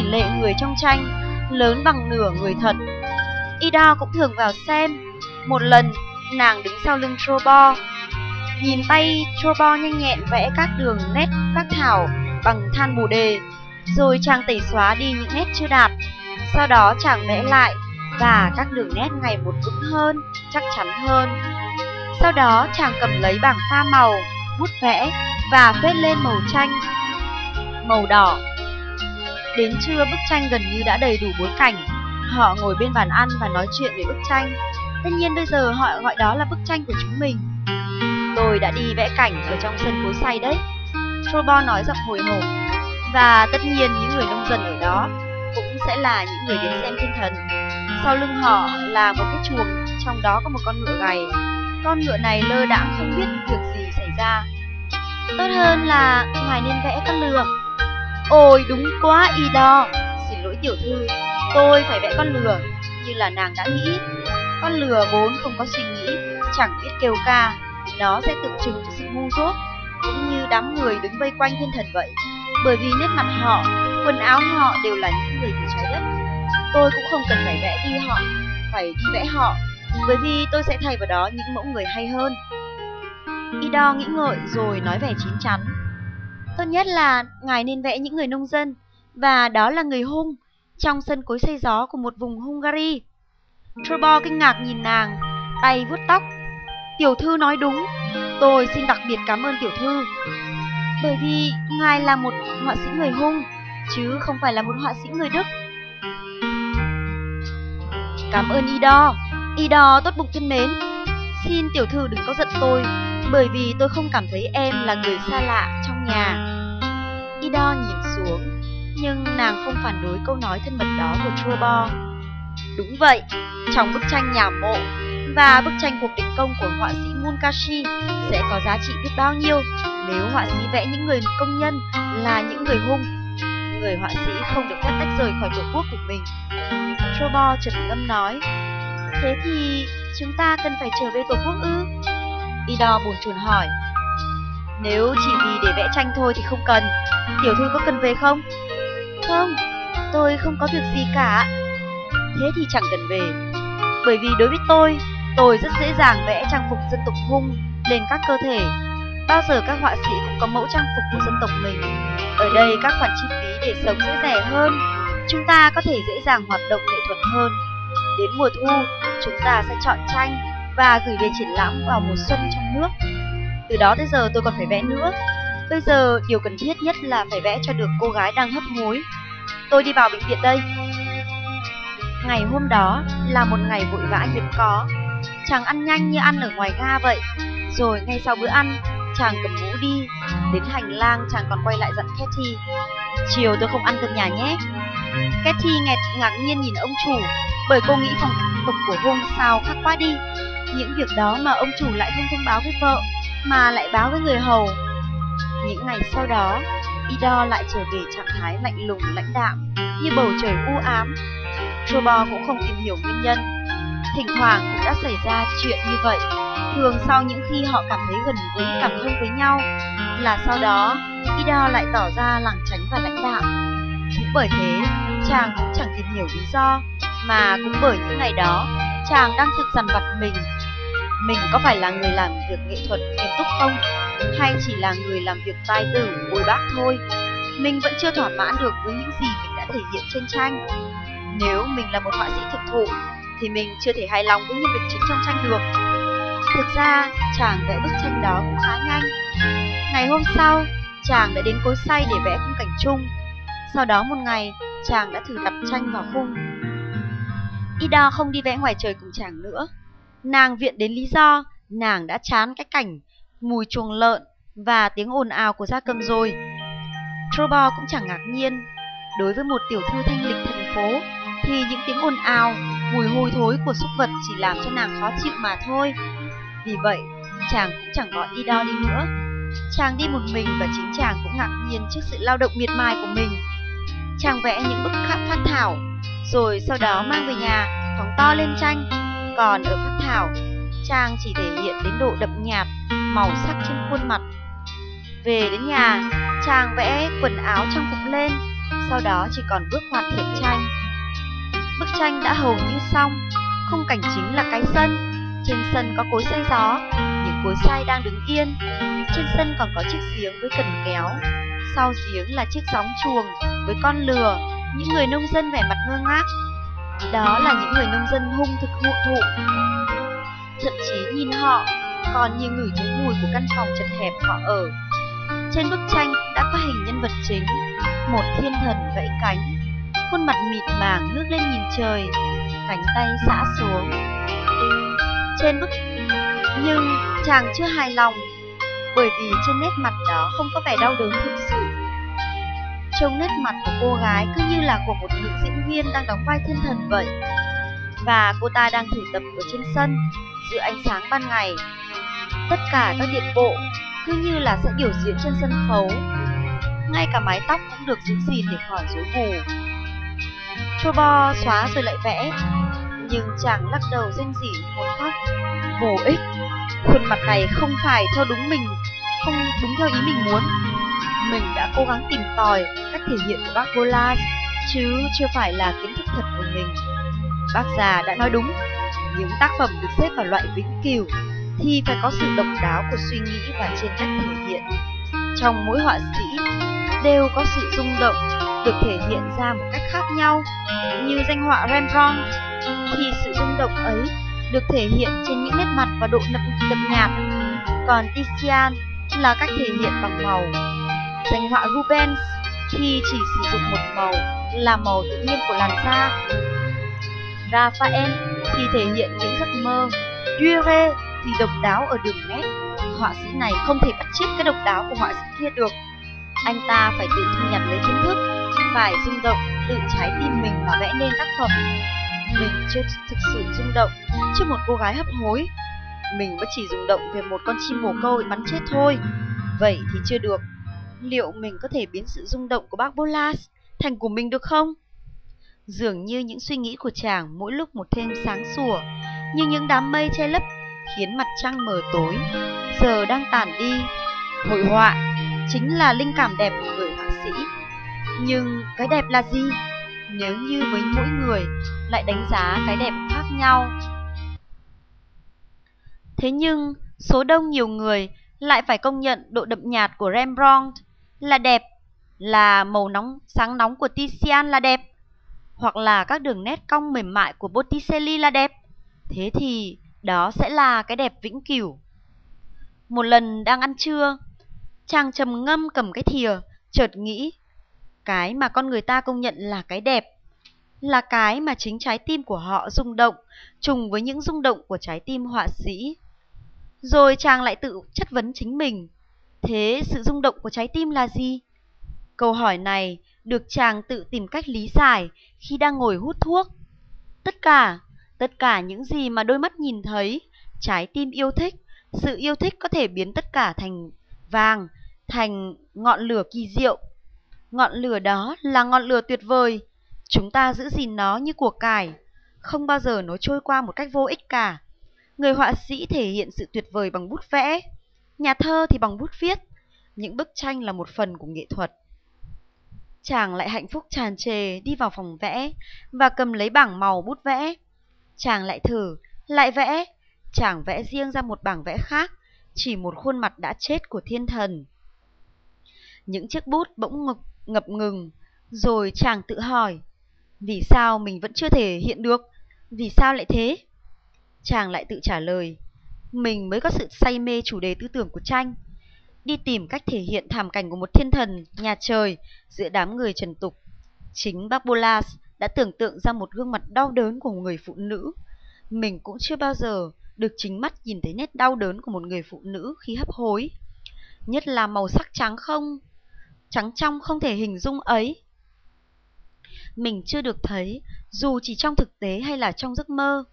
tỷ lệ người trong tranh lớn bằng nửa người thật. Ida cũng thường vào xem. Một lần, nàng đứng sau lưng Trobo, nhìn tay Trobo nhanh nhẹn vẽ các đường nét phác thảo bằng than bù đề, rồi chàng tẩy xóa đi những nét chưa đạt. Sau đó chàng vẽ lại và các đường nét ngày một vững hơn, chắc chắn hơn. Sau đó chàng cầm lấy bảng pha màu, bút vẽ và phết lên màu tranh, màu đỏ. Đến trưa bức tranh gần như đã đầy đủ bối cảnh. Họ ngồi bên bàn ăn và nói chuyện về bức tranh. Tất nhiên bây giờ họ gọi đó là bức tranh của chúng mình. Tôi đã đi vẽ cảnh ở trong sân cối say đấy. Trobo nói giọng hồi hộp. Và tất nhiên những người nông dân ở đó cũng sẽ là những người đến xem thiên thần. Sau lưng họ là một cái chuồng, trong đó có một con ngựa gầy. Con ngựa này lơ đãng không biết việc gì xảy ra. Tốt hơn là ngài nên vẽ các lược Ôi đúng quá y đo. Xin lỗi tiểu thư, tôi phải vẽ con lừa như là nàng đã nghĩ. Con lừa vốn không có suy nghĩ, chẳng biết kêu ca, nó sẽ tượng trưng cho sự ngu dốt, cũng như đám người đứng vây quanh thiên thần vậy. Bởi vì nét mặt họ, quần áo họ đều là những người của trái đất. Tôi cũng không cần phải vẽ đi họ, phải đi vẽ họ, bởi vì tôi sẽ thay vào đó những mẫu người hay hơn. Ido nghĩ ngợi rồi nói vẻ chín chắn. Tốt nhất là ngài nên vẽ những người nông dân, và đó là người Hung, trong sân cối xây gió của một vùng Hungary. Trobo kinh ngạc nhìn nàng, tay vuốt tóc. Tiểu thư nói đúng, tôi xin đặc biệt cảm ơn tiểu thư. Bởi vì ngài là một họa sĩ người Hung, chứ không phải là một họa sĩ người Đức. Cảm ơn Ido, Ido tốt bụng thân mến. Xin tiểu thư đừng có giận tôi, bởi vì tôi không cảm thấy em là người xa lạ trong nhà. Ido nhìn xuống, nhưng nàng không phản đối câu nói thân mật đó của Trubo. Đúng vậy, trong bức tranh nhà mộ và bức tranh cuộc đình công của họa sĩ Munkashi sẽ có giá trị biết bao nhiêu nếu họa sĩ vẽ những người công nhân là những người hung. Người họa sĩ không được phép tách rời khỏi tổ quốc của mình. Trubo trầm ngâm nói, thế thì chúng ta cần phải trở về tổ quốc ư? Ido buồn chồn hỏi, nếu chỉ vì để vẽ tranh thôi thì không cần, tiểu thư có cần về không? Không, tôi không có việc gì cả. Thế thì chẳng cần về. Bởi vì đối với tôi, tôi rất dễ dàng vẽ trang phục dân tộc hung lên các cơ thể. Bao giờ các họa sĩ cũng có mẫu trang phục của dân tộc mình. Ở đây các khoản chi phí để sống sẽ rẻ hơn. Chúng ta có thể dễ dàng hoạt động nghệ thuật hơn. Đến mùa thu, chúng ta sẽ chọn tranh và gửi về triển lãm vào mùa xuân trong nước. Từ đó tới giờ tôi còn phải vẽ nữa. Bây giờ điều cần thiết nhất là phải vẽ cho được cô gái đang hấp hối. Tôi đi vào bệnh viện đây. Ngày hôm đó là một ngày vội vã hiếm có. Chàng ăn nhanh như ăn ở ngoài ga vậy. Rồi ngay sau bữa ăn, chàng cầm mũ đi. Đến hành lang chàng còn quay lại dặn Cathy. Chiều tôi không ăn cơm nhà nhé. Cathy nghẹt ngạc nhiên nhìn ông chủ, bởi cô nghĩ phòng tục của Hung sao khác quá đi. Những việc đó mà ông chủ lại không thông báo với vợ, mà lại báo với người hầu. Những ngày sau đó, Ido lại trở về trạng thái lạnh lùng lãnh đạm, như bầu trời u ám. Trobo cũng không tìm hiểu nguyên nhân. Thỉnh thoảng cũng đã xảy ra chuyện như vậy. Thường sau những khi họ cảm thấy gần gũi cảm thông với nhau, là sau đó Ido lại tỏ ra lảng tránh và lãnh đạm. Cũng bởi thế, chàng cũng chẳng tìm hiểu lý do, mà cũng bởi những ngày đó, chàng đang tự dằn vặt mình. Mình có phải là người làm việc nghệ thuật nghiêm túc không? Hay chỉ là người làm việc tài tử, bồi bác thôi? Mình vẫn chưa thỏa mãn được với những gì mình đã thể hiện trên tranh. Nếu mình là một họa sĩ thực thụ, thì mình chưa thể hài lòng với nhân vật chính trong tranh được. Thực ra, chàng vẽ bức tranh đó cũng khá nhanh. Ngày hôm sau, chàng đã đến cối say để vẽ khung cảnh chung. Sau đó một ngày, chàng đã thử đặt tranh vào khung. Ida không đi vẽ ngoài trời cùng chàng nữa. Nàng viện đến lý do nàng đã chán cái cảnh mùi chuồng lợn và tiếng ồn ào của gia cầm rồi. Trobo cũng chẳng ngạc nhiên. Đối với một tiểu thư thanh lịch thành phố, thì những tiếng ồn ào, mùi hôi thối của súc vật chỉ làm cho nàng khó chịu mà thôi. Vì vậy, chàng cũng chẳng gọi đo đi nữa. Chàng đi một mình và chính chàng cũng ngạc nhiên trước sự lao động miệt mài của mình. Chàng vẽ những bức khắc phát thảo, rồi sau đó mang về nhà, phóng to lên tranh. Còn ở phác thảo, trang chỉ thể hiện đến độ đậm nhạt, màu sắc trên khuôn mặt. Về đến nhà, trang vẽ quần áo trang phục lên, sau đó chỉ còn bước hoàn thiện tranh. Bức tranh đã hầu như xong, khung cảnh chính là cái sân. Trên sân có cối xay gió, những cối xay đang đứng yên. Trên sân còn có chiếc giếng với cần kéo. Sau giếng là chiếc sóng chuồng với con lừa, những người nông dân vẻ mặt ngơ ngác. Đó là những người nông dân hung thực hộ thụ. Thậm chí nhìn họ, còn như ngửi thấy mùi của căn phòng chật hẹp họ ở. Trên bức tranh đã có hình nhân vật chính, một thiên thần vẫy cánh, khuôn mặt mịt màng ngước lên nhìn trời, cánh tay xã xuống. Trên bức nhưng chàng chưa hài lòng, bởi vì trên nét mặt đó không có vẻ đau đớn thực sự. Trông nét mặt của cô gái cứ như là của một nữ diễn viên đang đóng vai thiên thần vậy. Và cô ta đang thử tập ở trên sân, giữa ánh sáng ban ngày. Tất cả các điện bộ cứ như là sẽ biểu diễn trên sân khấu. Ngay cả mái tóc cũng được giữ gìn để khỏi rối bù. Chobo xóa rồi lại vẽ, nhưng chàng lắc đầu rên rỉ muốn khóc. Vô ích, khuôn mặt này không phải theo đúng mình, không đúng theo ý mình muốn. Mình đã cố gắng tìm tòi cách thể hiện của bác Bolas, chứ chưa phải là kiến thức thật của mình. Bác già đã nói đúng, những tác phẩm được xếp vào loại vĩnh cửu thì phải có sự độc đáo của suy nghĩ và trên cách thể hiện. Trong mỗi họa sĩ đều có sự rung động được thể hiện ra một cách khác nhau. Như danh họa Rembrandt thì sự rung động ấy được thể hiện trên những nét mặt và độ đậm, đậm nhạt. Còn Titian là cách thể hiện bằng màu. Danh họa Rubens thì chỉ sử dụng một màu là màu tự nhiên của làn da. Raphael thì thể hiện những giấc mơ. Durer thì độc đáo ở đường nét. Họa sĩ này không thể bắt chước cái độc đáo của họa sĩ kia được. Anh ta phải tự thu nhặt lấy kiến thức, phải rung động, tự trái tim mình mà vẽ nên tác phẩm. Mình chưa thực sự rung động trước một cô gái hấp hối. Mình mới chỉ rung động về một con chim bồ câu bị bắn chết thôi. Vậy thì chưa được. Liệu mình có thể biến sự rung động của bác Bolas thành của mình được không? Dường như những suy nghĩ của chàng mỗi lúc một thêm sáng sủa, như những đám mây che lấp khiến mặt trăng mờ tối, giờ đang tàn đi. Hội họa chính là linh cảm đẹp của người họa sĩ. Nhưng cái đẹp là gì? Nếu như với mỗi người lại đánh giá cái đẹp khác nhau. Thế nhưng, số đông nhiều người lại phải công nhận độ đậm nhạt của Rembrandt là đẹp, là màu nóng sáng nóng của Titian là đẹp, hoặc là các đường nét cong mềm mại của Botticelli là đẹp. Thế thì đó sẽ là cái đẹp vĩnh cửu. Một lần đang ăn trưa, chàng trầm ngâm cầm cái thìa, chợt nghĩ, cái mà con người ta công nhận là cái đẹp, là cái mà chính trái tim của họ rung động, trùng với những rung động của trái tim họa sĩ. Rồi chàng lại tự chất vấn chính mình, thế sự rung động của trái tim là gì? Câu hỏi này được chàng tự tìm cách lý giải khi đang ngồi hút thuốc. Tất cả Tất cả những gì mà đôi mắt nhìn thấy, trái tim yêu thích, sự yêu thích có thể biến tất cả thành vàng, thành ngọn lửa kỳ diệu. Ngọn lửa đó là ngọn lửa tuyệt vời. Chúng ta giữ gìn nó như của cải, không bao giờ nó trôi qua một cách vô ích cả. Người họa sĩ thể hiện sự tuyệt vời bằng bút vẽ, nhà thơ thì bằng bút viết. Những bức tranh là một phần của nghệ thuật. Chàng lại hạnh phúc tràn trề đi vào phòng vẽ và cầm lấy bảng màu bút vẽ. Chàng lại thử, lại vẽ. Chàng vẽ riêng ra một bảng vẽ khác, chỉ một khuôn mặt đã chết của thiên thần. Những chiếc bút bỗng ngập, ngập ngừng, rồi chàng tự hỏi, vì sao mình vẫn chưa thể hiện được? Vì sao lại thế? Chàng lại tự trả lời, mình mới có sự say mê chủ đề tư tưởng của tranh. Đi tìm cách thể hiện thảm cảnh của một thiên thần, nhà trời, giữa đám người trần tục. Chính bác Bolas đã tưởng tượng ra một gương mặt đau đớn của một người phụ nữ. Mình cũng chưa bao giờ được chính mắt nhìn thấy nét đau đớn của một người phụ nữ khi hấp hối. Nhất là màu sắc trắng không, trắng trong không thể hình dung ấy. Mình chưa được thấy, dù chỉ trong thực tế hay là trong giấc mơ.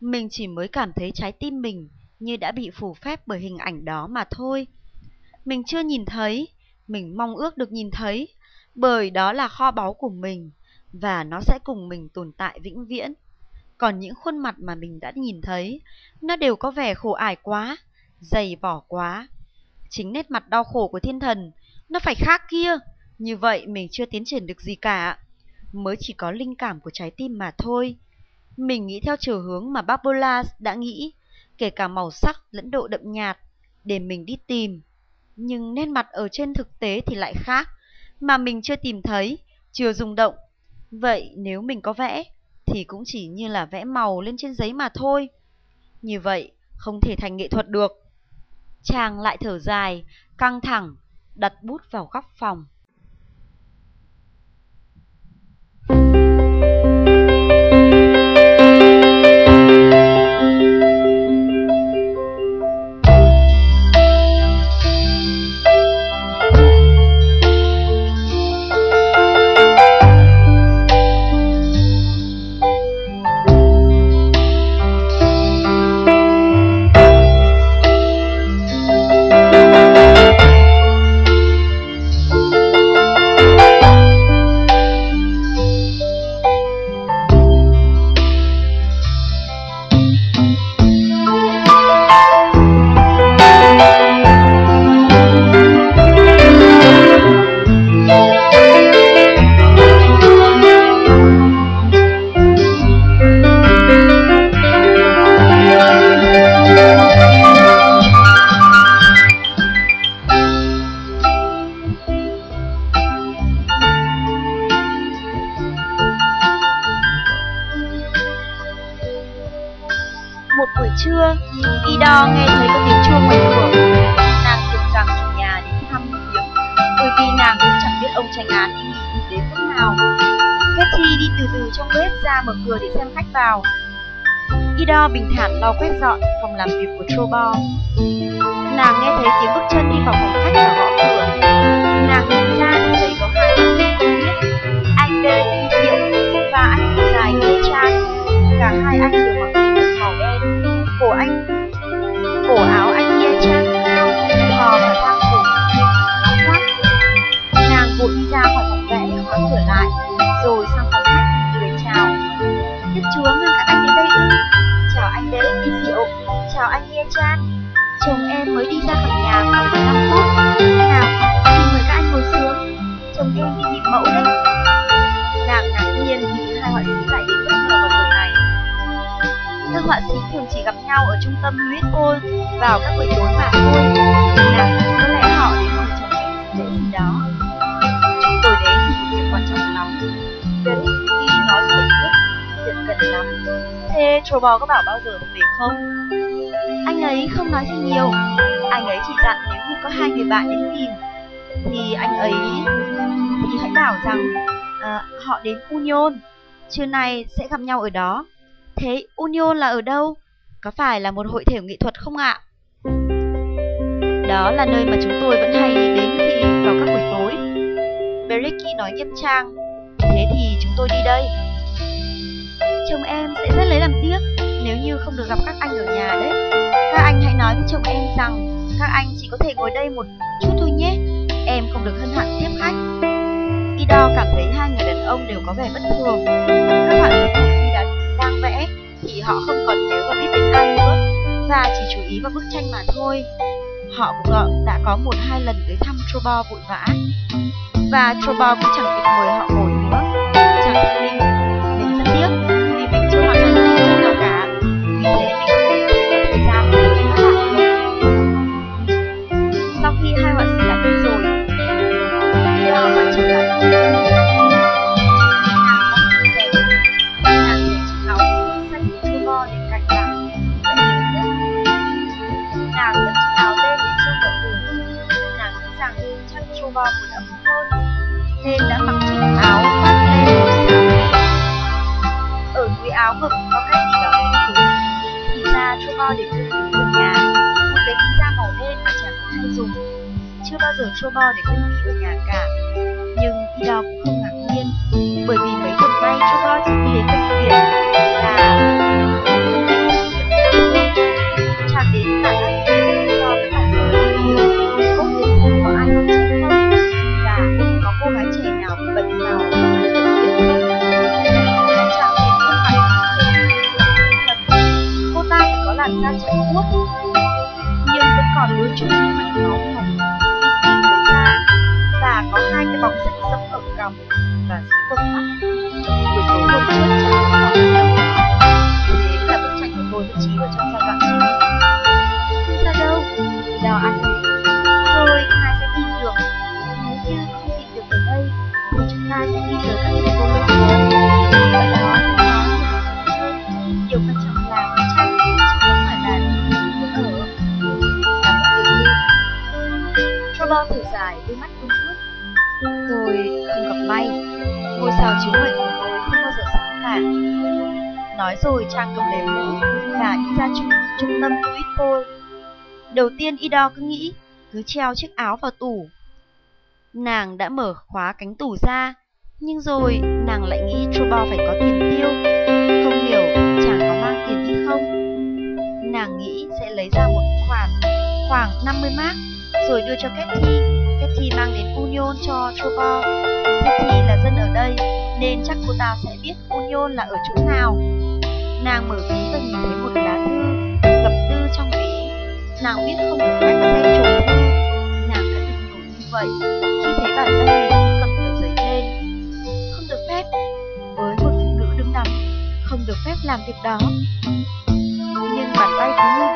Mình chỉ mới cảm thấy trái tim mình như đã bị phủ phép bởi hình ảnh đó mà thôi. Mình chưa nhìn thấy, mình mong ước được nhìn thấy, bởi đó là kho báu của mình và nó sẽ cùng mình tồn tại vĩnh viễn. Còn những khuôn mặt mà mình đã nhìn thấy, nó đều có vẻ khổ ải quá, dày vỏ quá. Chính nét mặt đau khổ của thiên thần, nó phải khác kia. Như vậy mình chưa tiến triển được gì cả. Mới chỉ có linh cảm của trái tim mà thôi. Mình nghĩ theo chiều hướng mà Babolas đã nghĩ, kể cả màu sắc lẫn độ đậm nhạt, để mình đi tìm. Nhưng nét mặt ở trên thực tế thì lại khác, mà mình chưa tìm thấy, chưa rung động. Vậy nếu mình có vẽ, thì cũng chỉ như là vẽ màu lên trên giấy mà thôi. Như vậy, không thể thành nghệ thuật được. Chàng lại thở dài, căng thẳng, đặt bút vào góc phòng. Chỉ gặp nhau ở trung tâm huyết ôn vào các buổi tối mà thôi. Nào, có lẽ họ đến mời chồng em để gì đó. Chúng tôi đến thì việc quan trọng lắm. đến khi nói chuyện biết việc cần lắm. Thế bò có bảo bao giờ về không? Anh ấy không nói gì nhiều. Anh ấy chỉ dặn nếu như có hai người bạn đến tìm thì anh ấy thì hãy bảo rằng à, họ đến Union. Trưa nay sẽ gặp nhau ở đó. Thế Union là ở đâu? Có phải là một hội thể nghệ thuật không ạ? Đó là nơi mà chúng tôi vẫn hay đến khi vào các buổi tối. Beriki nói nghiêm trang. Thế thì chúng tôi đi đây. Chồng em sẽ rất lấy làm tiếc nếu như không được gặp các anh ở nhà đấy. Các anh hãy nói với chồng em rằng các anh chỉ có thể ngồi đây một chút thôi nhé. Em không được hân hạnh tiếp khách. Ido cảm thấy hai người đàn ông đều có vẻ bất thường. Các họa sĩ khi đã đang vẽ thì họ không vào bức tranh mà thôi. Họ cũng đã có một hai lần tới thăm Trobo vội vã và Trobo cũng chẳng định mời họ ngồi Sobor để công ty ở nhà cả. Nhưng Ida cũng không ngạc nhiên, bởi vì mấy tuần nay Sobor chỉ đi đến bệnh viện là tràn đến cả các bên do với cả giới. Tốt đến cùng có ai không không? Và có cô gái trẻ nào bệnh nào cô ta phải có làn da trắng muốt nhưng vẫn còn đôi chút trên mặt máu và có hai cái bóng xanh sẫm ở cằm và dưới vực mắt. Buổi tối hôm trước, tôi đã thế là bức tranh của tôi đã trí ở trong sao chiếu mệnh của tôi không bao giờ sáng cả. Nói rồi chàng cầm lấy mũ và đi ra trung, trung tâm Whitpole. Đầu tiên Ido cứ nghĩ cứ treo chiếc áo vào tủ. Nàng đã mở khóa cánh tủ ra, nhưng rồi nàng lại nghĩ Trouble phải có tiền tiêu. Không hiểu chàng có mang tiền đi không? Nàng nghĩ sẽ lấy ra một khoản khoảng 50 mark rồi đưa cho Cathy. Cathy mang đến Union cho Trouble. Cathy là dân ở đây nên chắc cô ta sẽ biết Union là ở chỗ nào. Nàng mở ví và nhìn thấy một lá thư gập tư trong ví. Nàng biết không được phép xem trộm thư. Nàng đã từng nổi như vậy khi thấy bàn tay mình cầm tờ giấy lên. Không được phép. Với một phụ nữ đứng đắn, không được phép làm việc đó. Nhưng bàn tay cứ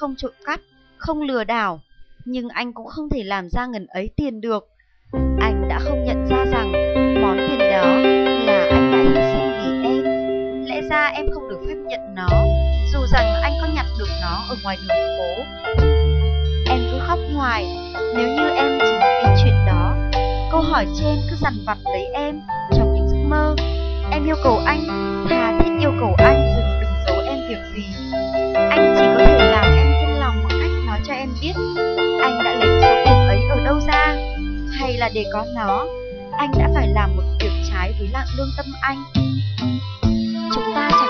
không trộm cắp, không lừa đảo, nhưng anh cũng không thể làm ra ngần ấy tiền được. Anh đã không nhận ra rằng món tiền đó là anh đã hy sinh vì em. Lẽ ra em không được phép nhận nó, dù rằng anh có nhặt được nó ở ngoài đường phố. Em cứ khóc hoài, nếu như em chỉ biết chuyện đó. Câu hỏi trên cứ dằn vặt lấy em trong những giấc mơ. Em yêu cầu anh thà thiết yêu cầu anh dừng đừng giấu em việc gì. Anh chỉ có thể biết anh đã lấy số tiền ấy ở đâu ra, hay là để có nó, anh đã phải làm một việc trái với lạng lương tâm anh. Chúng ta chẳng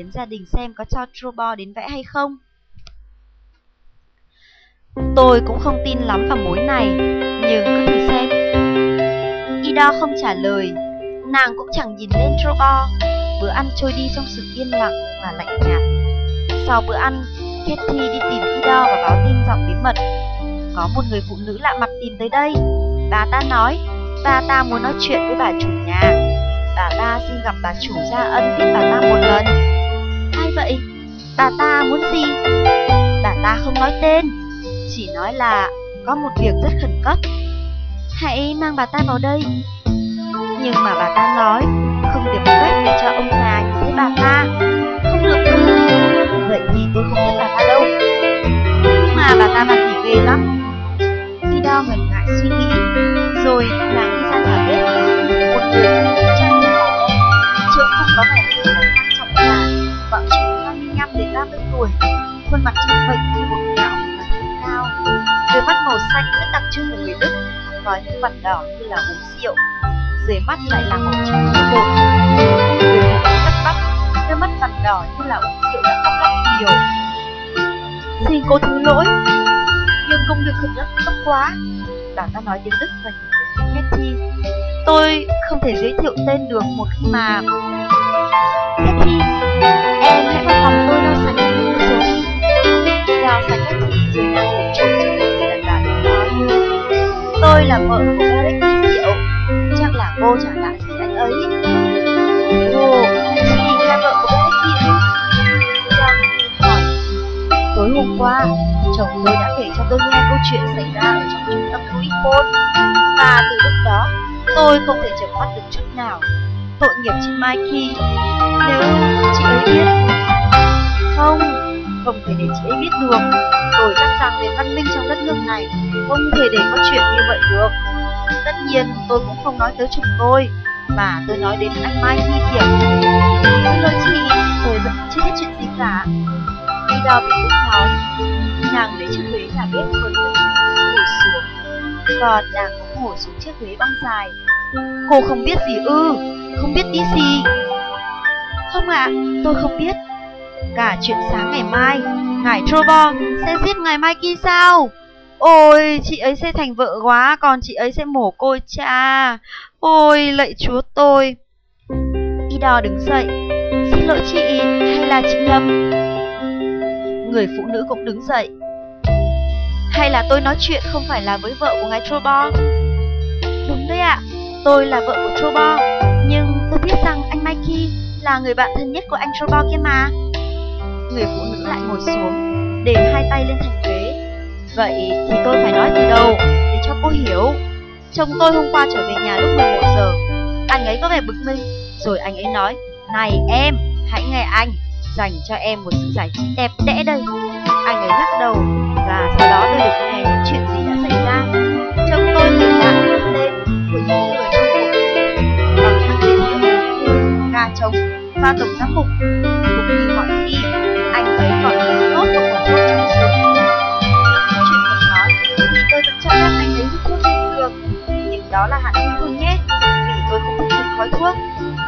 sẽ kiến gia đình xem có cho Trobo đến vẽ hay không Tôi cũng không tin lắm vào mối này, nhưng cứ thử xem. Ida không trả lời, nàng cũng chẳng nhìn lên Trobo. Bữa ăn trôi đi trong sự yên lặng và lạnh nhạt. Sau bữa ăn, Kathy đi tìm Ida và báo tin giọng bí mật. Có một người phụ nữ lạ mặt tìm tới đây. Bà ta nói, bà ta muốn nói chuyện với bà chủ nhà. Bà ta xin gặp bà chủ gia ân tiếp bà ta một lần. Vậy? Bà ta muốn gì? Bà ta không nói tên, chỉ nói là có một việc rất khẩn cấp. Hãy mang bà ta vào đây. Nhưng mà bà ta nói khuôn mặt trắng bệnh như một Đôi mắt màu xanh rất đặc trưng của người Đức, có những vằn đỏ như là uống rượu. Dưới mắt lại là màu trắng như bột. Người cắt bắp, đôi mắt vằn đỏ như là uống rượu đã khóc lóc nhiều. Xin cô thứ lỗi, nhưng công việc thực rất gấp quá. Bà ta nói tiếng Đức và nhìn về Hetty. Tôi không thể giới thiệu tên được một khi mà... Hetty, em hãy vào phòng tôi lau sạch. Cũng tôi là vợ của Eric Di Diệu. Chắc là cô trả lại gì anh ấy. Ồ, chị là vợ của Eric Di Diệu. Hỏi Tối hôm qua, chồng tôi đã kể cho tôi nghe câu chuyện xảy ra ở trong trung tâm Louis Paul Và từ lúc đó, tôi không thể chợp mắt được chút nào. Tội nghiệp chị Mikey Nếu chị ấy biết. Không, không thể để chị ấy biết được. Tôi chắc rằng nền văn minh trong đất nước này không thể để có chuyện như vậy được. Tất nhiên tôi cũng không nói tới chúng tôi Mà tôi nói đến anh Mai Thi Tiệp Xin lỗi chị, tôi vẫn chưa biết chuyện gì cả. Đi đào bị Đức nói Nàng lấy chiếc ghế nhà bếp vừa ngồi xuống. Còn nàng cũng ngồi xuống chiếc ghế băng dài. Cô không biết gì ư, không biết tí gì. Không ạ, à, tôi không biết. Cả chuyện sáng ngày mai Ngài Trobo sẽ giết ngài kia sao? Ôi, chị ấy sẽ thành vợ quá, còn chị ấy sẽ mổ côi cha. Ôi, lạy chúa tôi. Ida đứng dậy. Xin lỗi chị, hay là chị nhầm? Người phụ nữ cũng đứng dậy. Hay là tôi nói chuyện không phải là với vợ của ngài Trobo? Đúng đấy ạ, tôi là vợ của Trobo. Nhưng tôi biết rằng anh Mikey là người bạn thân nhất của anh Trobo kia mà. Người phụ nữ lại ngồi xuống, để hai tay lên thành ghế. Vậy thì tôi phải nói từ đầu để cho cô hiểu. Chồng tôi hôm qua trở về nhà lúc 11 giờ. Anh ấy có vẻ bực mình, rồi anh ấy nói, Này em, hãy nghe anh, dành cho em một sự giải trí đẹp đẽ đây. Anh ấy lắc đầu, và sau đó tôi được nghe những chuyện gì đã xảy ra. Chồng tôi kể lại tên của những người trong cuộc bằng các tên hiệu gà trống và tổng giám mục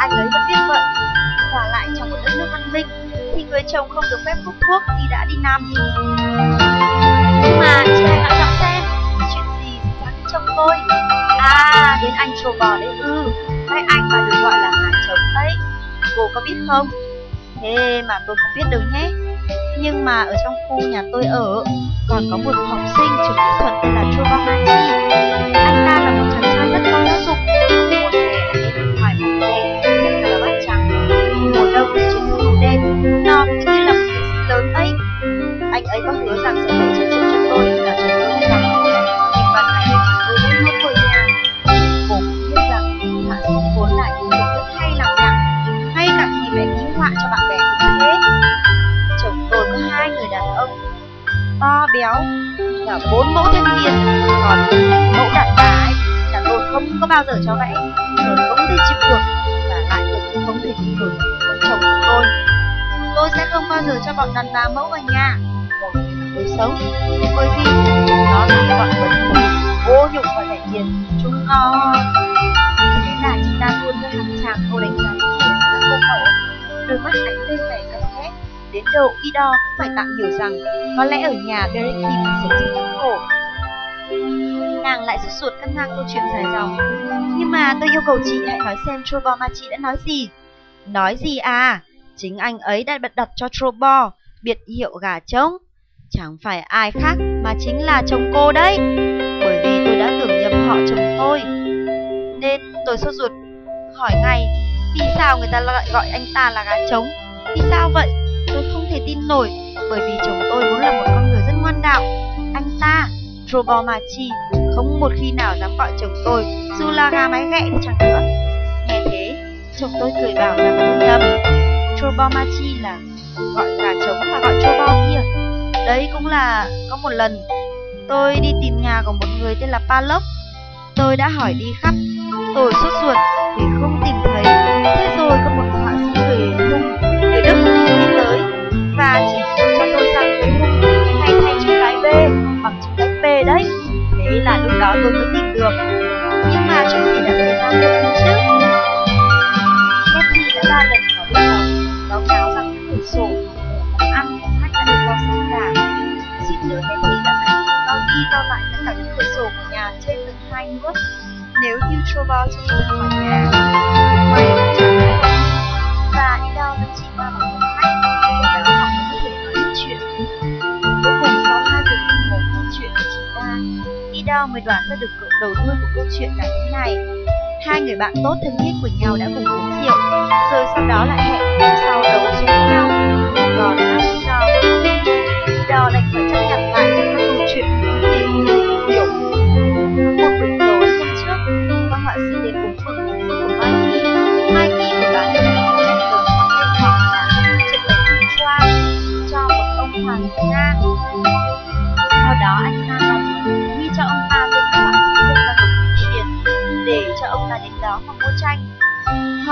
anh ấy vẫn biết vậy. Và lại trong một đất nước văn minh, thì người chồng không được phép hút thuốc khi đã đi nam. nhưng mà chị hãy nói rõ xem, chuyện gì xảy ra với chồng tôi? À đến anh trồ bò đấy ư. Cái anh mà được gọi là hàng chồng đấy. Cô có biết không? Thế mà tôi không biết đâu nhé. Nhưng mà ở trong khu nhà tôi ở, còn có một học sinh trường kỹ thuật tên là Chobamachi bao giờ cho vẽ rồi không thể chịu được Và lại cũng không thể đi được ông chồng của tôi. Tôi sẽ không bao giờ cho bọn đàn bà mẫu vào nhà. Một là tôi sống Bởi vì nó là bọn bẩn thỉu vô nhục và rẻ tiền chúng con. Thế là chị ta luôn với hàng chàng cô đánh giá của các cô mẫu. Đôi mắt ánh lên vẻ căm ghét. Đến độ đo cũng phải tạm hiểu rằng Có lẽ ở nhà Berekim là sống rất thống khổ. Nàng lại rút ruột căng ngang câu chuyện dài dòng. Nhưng mà tôi yêu cầu chị hãy nói xem Trobo mà chị đã nói gì. Nói gì à? Chính anh ấy đã bật đặt cho Trobo Biệt hiệu gà trống. Chẳng phải ai khác mà chính là chồng cô đấy. Bởi vì tôi đã tưởng nhầm họ chồng tôi. Nên tôi sốt ruột, hỏi ngay, Vì sao người ta lại gọi anh ta là gà trống? Vì sao vậy? Tôi không thể tin nổi, Bởi vì chồng tôi vốn là một con người rất ngoan đạo. Anh ta Trobomachi không một khi nào dám gọi chồng tôi. Dù là gà mái ghẹ đi chẳng nữa. Nghe thế, chồng tôi cười bảo rằng thương nhầm Trobomachi là gọi gà trống mà gọi Trobo kia. Đấy cũng là có một lần, tôi đi tìm nhà của một người tên là Palop. Tôi đã hỏi đi khắp, tôi sốt ruột vì không tìm thấy đấy. Thế là lúc đó tôi mới tìm được. Nhưng mà chuyện gì đã xảy ra với tôi chứ Kathy đã ba lần vào bên phòng báo cáo rằng cửa sổ phòng ăn phòng khách đã được lau sạch cả Xin nhớ Kathy đã phải lau đi lau lại tất cả những cửa sổ của nhà trên tầng hai nữa. Nếu như Trevor cho tôi ra khỏi nhà may lại theo mới đoán ra được đầu đuôi của câu chuyện là thế này. Hai người bạn tốt thân thiết của nhau đã cùng uống rượu, Rồi sau đó lại hẹn hôm sau đấu xuống với nhau Còn là đo đo đành phải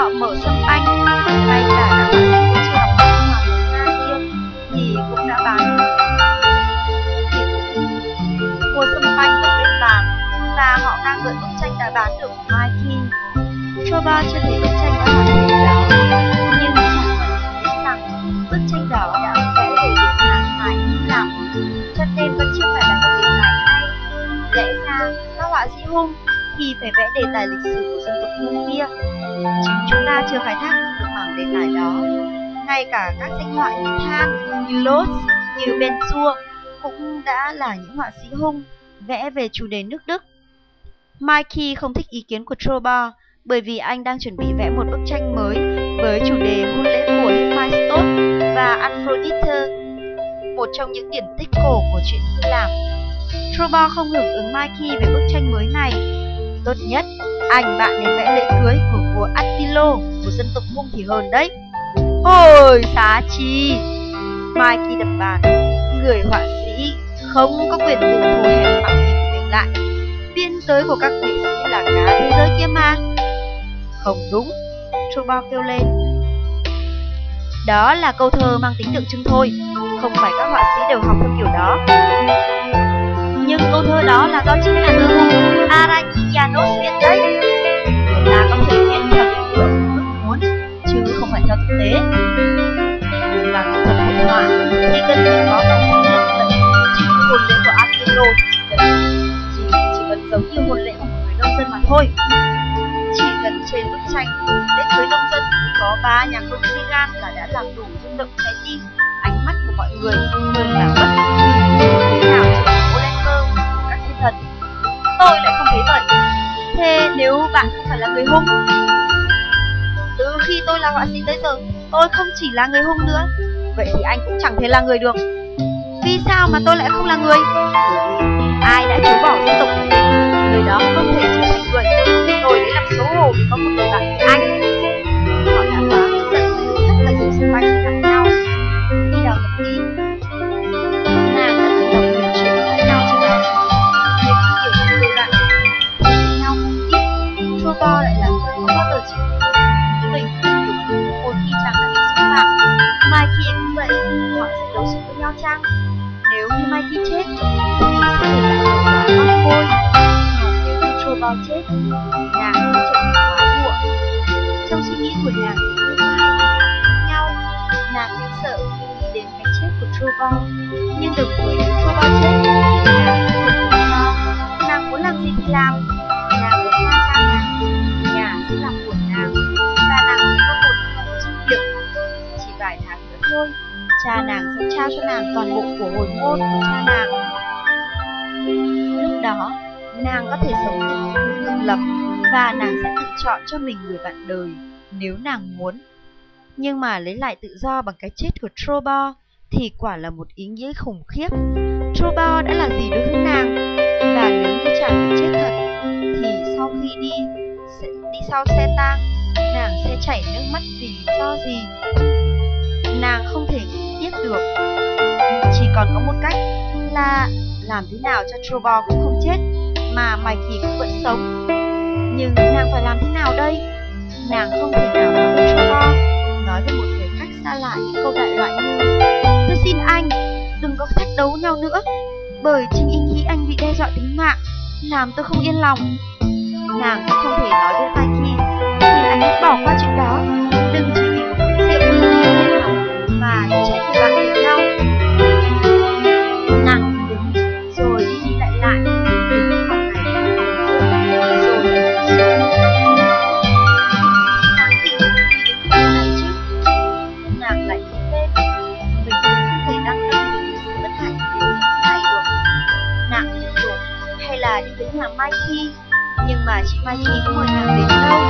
họ mở sâm banh ngay cả các họa sĩ chưa học ông hoàng nga kia thì cũng đã bán thì cũng mua sâm banh ở bên bàn và họ đang đợi bức tranh đã bán được của Mikey Choba chưa thấy bức tranh đã hoàn thành đó nhưng chẳng phải biết rằng bức tranh đó đã vẽ để điện hàng hài Hy Lạp cho nên vẫn chưa phải là một đề tài hay. Lẽ ra, các họa sĩ hung thì phải vẽ đề tài lịch sử của dân tộc hung kia chính chúng ta chưa khai thác được mảng đề tài đó ngay cả các danh họa như than như lốt như benzua cũng đã là những họa sĩ hung vẽ về chủ đề nước đức mikey không thích ý kiến của troba bởi vì anh đang chuẩn bị vẽ một bức tranh mới với chủ đề hôn lễ của Hephaestus và Aphrodite, một trong những điển tích cổ của chuyện Hy Lạp. Trobo không hưởng ứng Mikey về bức tranh mới này. Tốt nhất, anh bạn nên vẽ lễ cưới của vua Attilo của dân tộc Hung thì hơn đấy. Ôi xá chi! Mikey đập bàn, người họa sĩ không có quyền tự thu hẹp phạm vi của mình lại. Biên giới của các nghệ sĩ là cả thế giới kia mà. Không đúng, Trobo kêu lên. Đó là câu thơ mang tính tượng trưng thôi, không phải các họa sĩ đều học theo kiểu đó. Nhưng câu thơ đó là do chính nhà thơ hùng Arakianos viết đấy. Người ta có thể viết theo kiểu ước muốn, chứ không phải theo thực tế. Là nghệ thuật hội họa thì cần phải có một xúc lộng lẫy, chứ hôn lễ của Apollo chỉ chỉ, cần giống như hôn lễ của người nông dân mà thôi chỉ cần trên bức tranh lễ cưới nông dân có ba nhạc công Sigan là đã làm đủ rung động trái tim ánh mắt của mọi người hơn là bất nếu bạn không phải là người hung từ khi tôi là họa sĩ tới giờ, tôi không chỉ là người hung nữa. Vậy thì anh cũng chẳng thể là người được. Vì sao mà tôi lại không là người? Ai đã chối bỏ dân tộc? Của mình người đó không thể trở thành người tôi lấy làm xấu hổ vì có một người bạn như anh. Chăng? Nếu như mai Mikey chết thì sẽ để lại hậu quả con môi. Còn nếu như Bao chết, nàng sẽ trở thành quá muộn. Trong suy nghĩ của nàng thì không có hai tình khác nhau. Nàng rất sợ khi nghĩ đến cái chết của Trobal, nhưng đồng thời nếu Trobal chết thì nàng sẽ được tự do. Nàng muốn làm gì thì làm. Nàng ở xa cha nàng, nhà sẽ làm của nàng và nàng sẽ có một công việc. Chỉ vài tháng nữa thôi, cha nàng sẽ trao cho nàng toàn bộ của hồi môn của cha nàng. Lúc đó, nàng có thể sống tự, tự lập và nàng sẽ tự chọn cho mình người bạn đời nếu nàng muốn. Nhưng mà lấy lại tự do bằng cái chết của Trobo thì quả là một ý nghĩa khủng khiếp. Trobo đã là gì đối với nàng? Và nếu như chàng chết thật thì sau khi đi sẽ đi sau xe tang, nàng sẽ chảy nước mắt vì lý do gì? Nàng không thể tiếp được. Chỉ còn có một cách là làm thế nào cho Trobo cũng không chết mà Mikey cũng vẫn sống. Nhưng nàng phải làm thế nào đây? Nàng không thể nào nói với Trobo, nói với một người khách xa lạ những câu đại loại như Tôi xin anh, đừng có thách đấu nhau nữa, bởi chính ý nghĩ anh bị đe dọa tính mạng, làm tôi không yên lòng. Nàng cũng không thể nói với Mikey, thì anh hãy bỏ qua chuyện đó, Mai Chi. Nhưng mà chị Mai Chi cũng mời nàng đến đâu?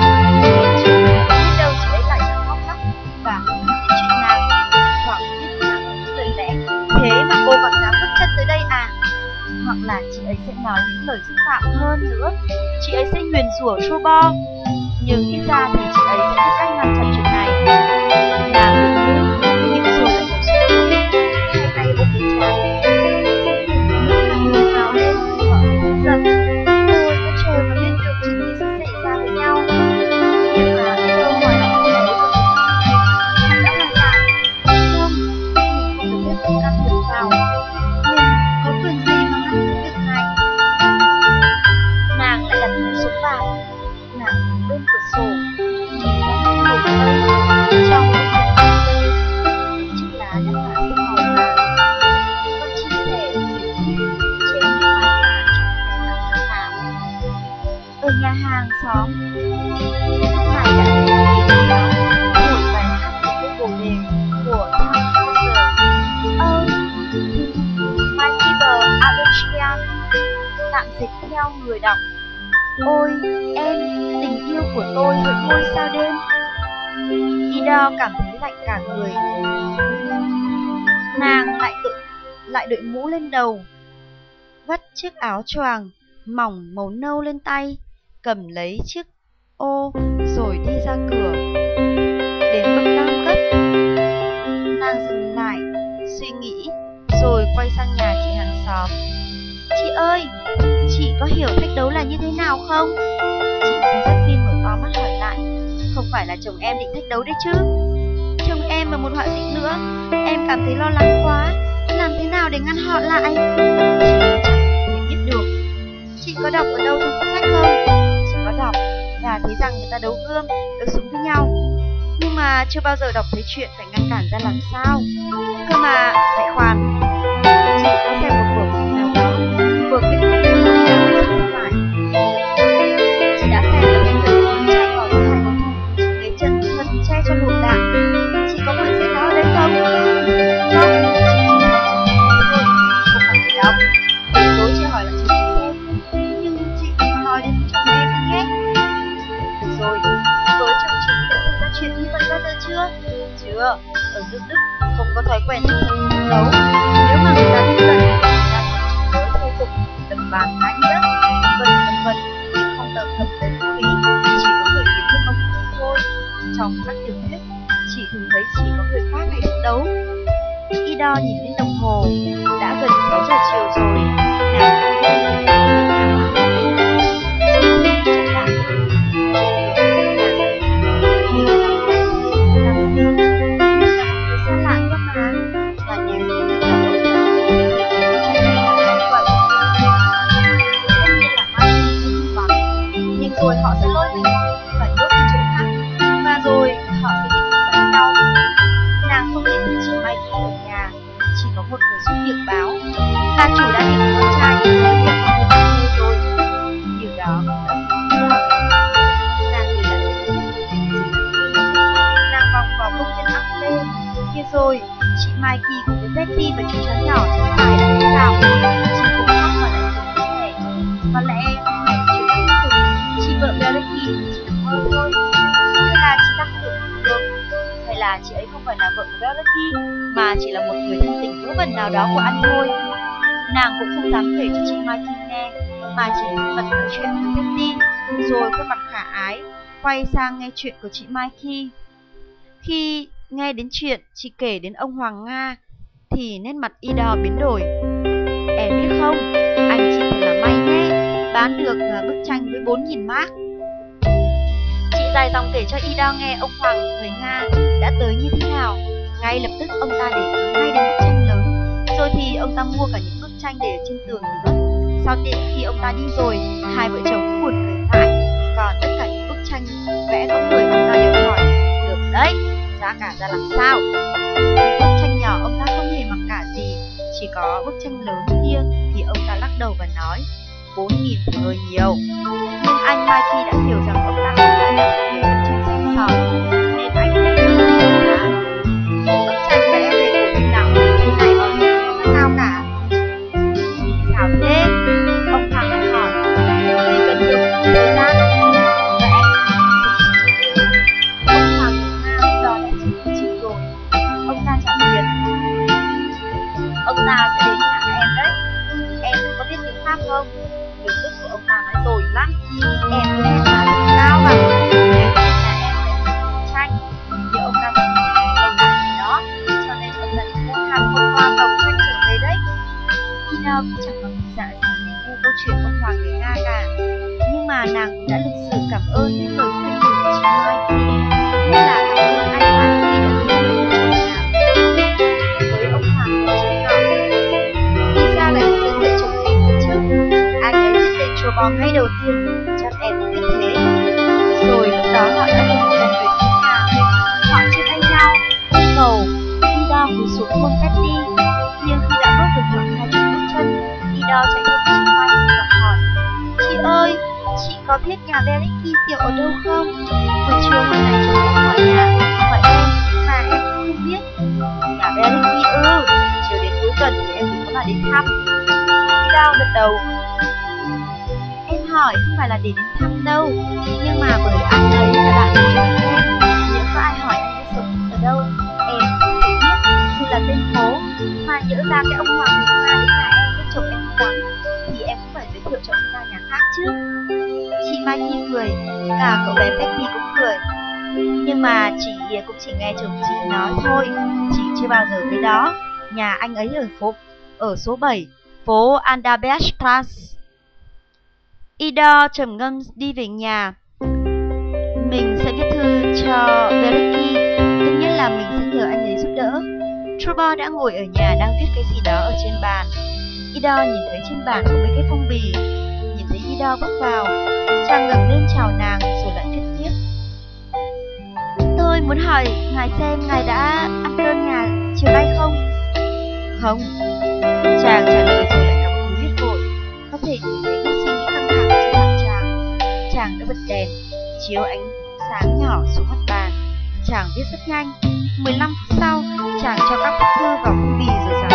Nên chị biết đâu chị ấy lại chẳng khóc lóc và không biết chuyện nàng, hoặc biết nàng những lời lẽ. Thế mà cô còn dám bước chân tới đây à? Hoặc là chị ấy sẽ nói những lời xúc phạm hơn nữa, chị ấy sẽ nguyền rủa Trobo, nhưng ít ra thì chị ấy sẽ biết cách dịch theo người đọc. Ôi, em, tình yêu của tôi với ngôi sao đêm. Ida cảm thấy lạnh cả người. Nàng lại đội, lại đội mũ lên đầu, vắt chiếc áo choàng mỏng màu nâu lên tay, cầm lấy chiếc ô rồi đi ra cửa. Đến bậc tam cấp, nàng dừng lại, suy nghĩ, rồi quay sang nhà chị hàng xóm. Chị ơi, chị có hiểu thách đấu là như thế nào không? Chị xin rất tin mở to mắt hỏi lại, không phải là chồng em định thách đấu đấy chứ? Chồng em và một họa sĩ nữa, em cảm thấy lo lắng quá, làm thế nào để ngăn họ lại? Chị chẳng thể biết được. Chị có đọc ở đâu trong cuốn sách không? Chị có đọc và thấy rằng người ta đấu gươm, đấu súng với nhau. Nhưng mà chưa bao giờ đọc thấy chuyện phải ngăn cản ra làm sao. Cơ mà, phải khoan, chuyện như vậy bao giờ chưa? Chưa, ở nước Đức không có thói quen chung đấu. Nếu mà người ta thích gần, người ta chỉ tục, đập bàn cá nghĩa, vân vân vân nhưng không tập hợp đến vũ khí, chỉ có người kiến thức ông cũng thôi. Trong các tiểu thuyết, chỉ thường thấy chỉ có người khác hay thích đấu. Ido nhìn lên đồng hồ, đã gần 6 giờ chiều rồi. Nàng đi phần nào đó của anh thôi Nàng cũng không dám kể cho chị Mai Kỳ nghe Mà chỉ bật nói chuyện với Betty Rồi khuôn mặt khả ái Quay sang nghe chuyện của chị Mai khi. Khi nghe đến chuyện chị kể đến ông Hoàng Nga Thì nét mặt y đo biến đổi. Em biết không, anh chị thật là may nhé Bán được à, bức tranh với 4.000 mark. Chị dài dòng kể cho y đo nghe ông Hoàng người Nga đã tới như thế nào Ngay lập tức ông ta để ý ngay đến bức tranh lớn Rồi thì ông ta mua cả những bức tranh để trên tường nữa Sau tiện khi ông ta đi rồi, hai vợ chồng cũng buồn cười lại. Còn tất cả những bức tranh vẽ có người ông ta đều hỏi Được đấy, giá cả ra làm sao? Bức tranh nhỏ ông ta không hề mặc cả gì chỉ có bức tranh lớn kia thì ông ta lắc đầu và nói bốn nghìn thì hơi nhiều. Nhưng anh mai khi đã hiểu rằng ông ta không phải là người bức tranh xanh sò ta nói chỉ chị nói thôi, chị chưa bao giờ tới đó. Nhà anh ấy ở phố ở số 7, phố Andabestras. Ido trầm ngâm đi về nhà. Mình sẽ viết thư cho Beriki. tất nhiên là mình sẽ nhờ anh ấy giúp đỡ. Trevor đã ngồi ở nhà đang viết cái gì đó ở trên bàn. Ido nhìn thấy trên bàn có mấy cái phong bì, nhìn thấy Ido bước vào, chàng ngẩng lên chào nàng Tôi muốn hỏi ngài xem ngài đã ăn cơm nhà chiều nay không? Không. Chàng trả lời rồi lại cảm hứng hết vội. Có thể nhìn thấy những suy nghĩ căng thẳng trên mặt chàng. Chàng đã bật đèn, chiếu ánh sáng nhỏ xuống mặt bàn. Chàng viết rất nhanh. 15 phút sau, chàng cho các bức thư vào phong bì rồi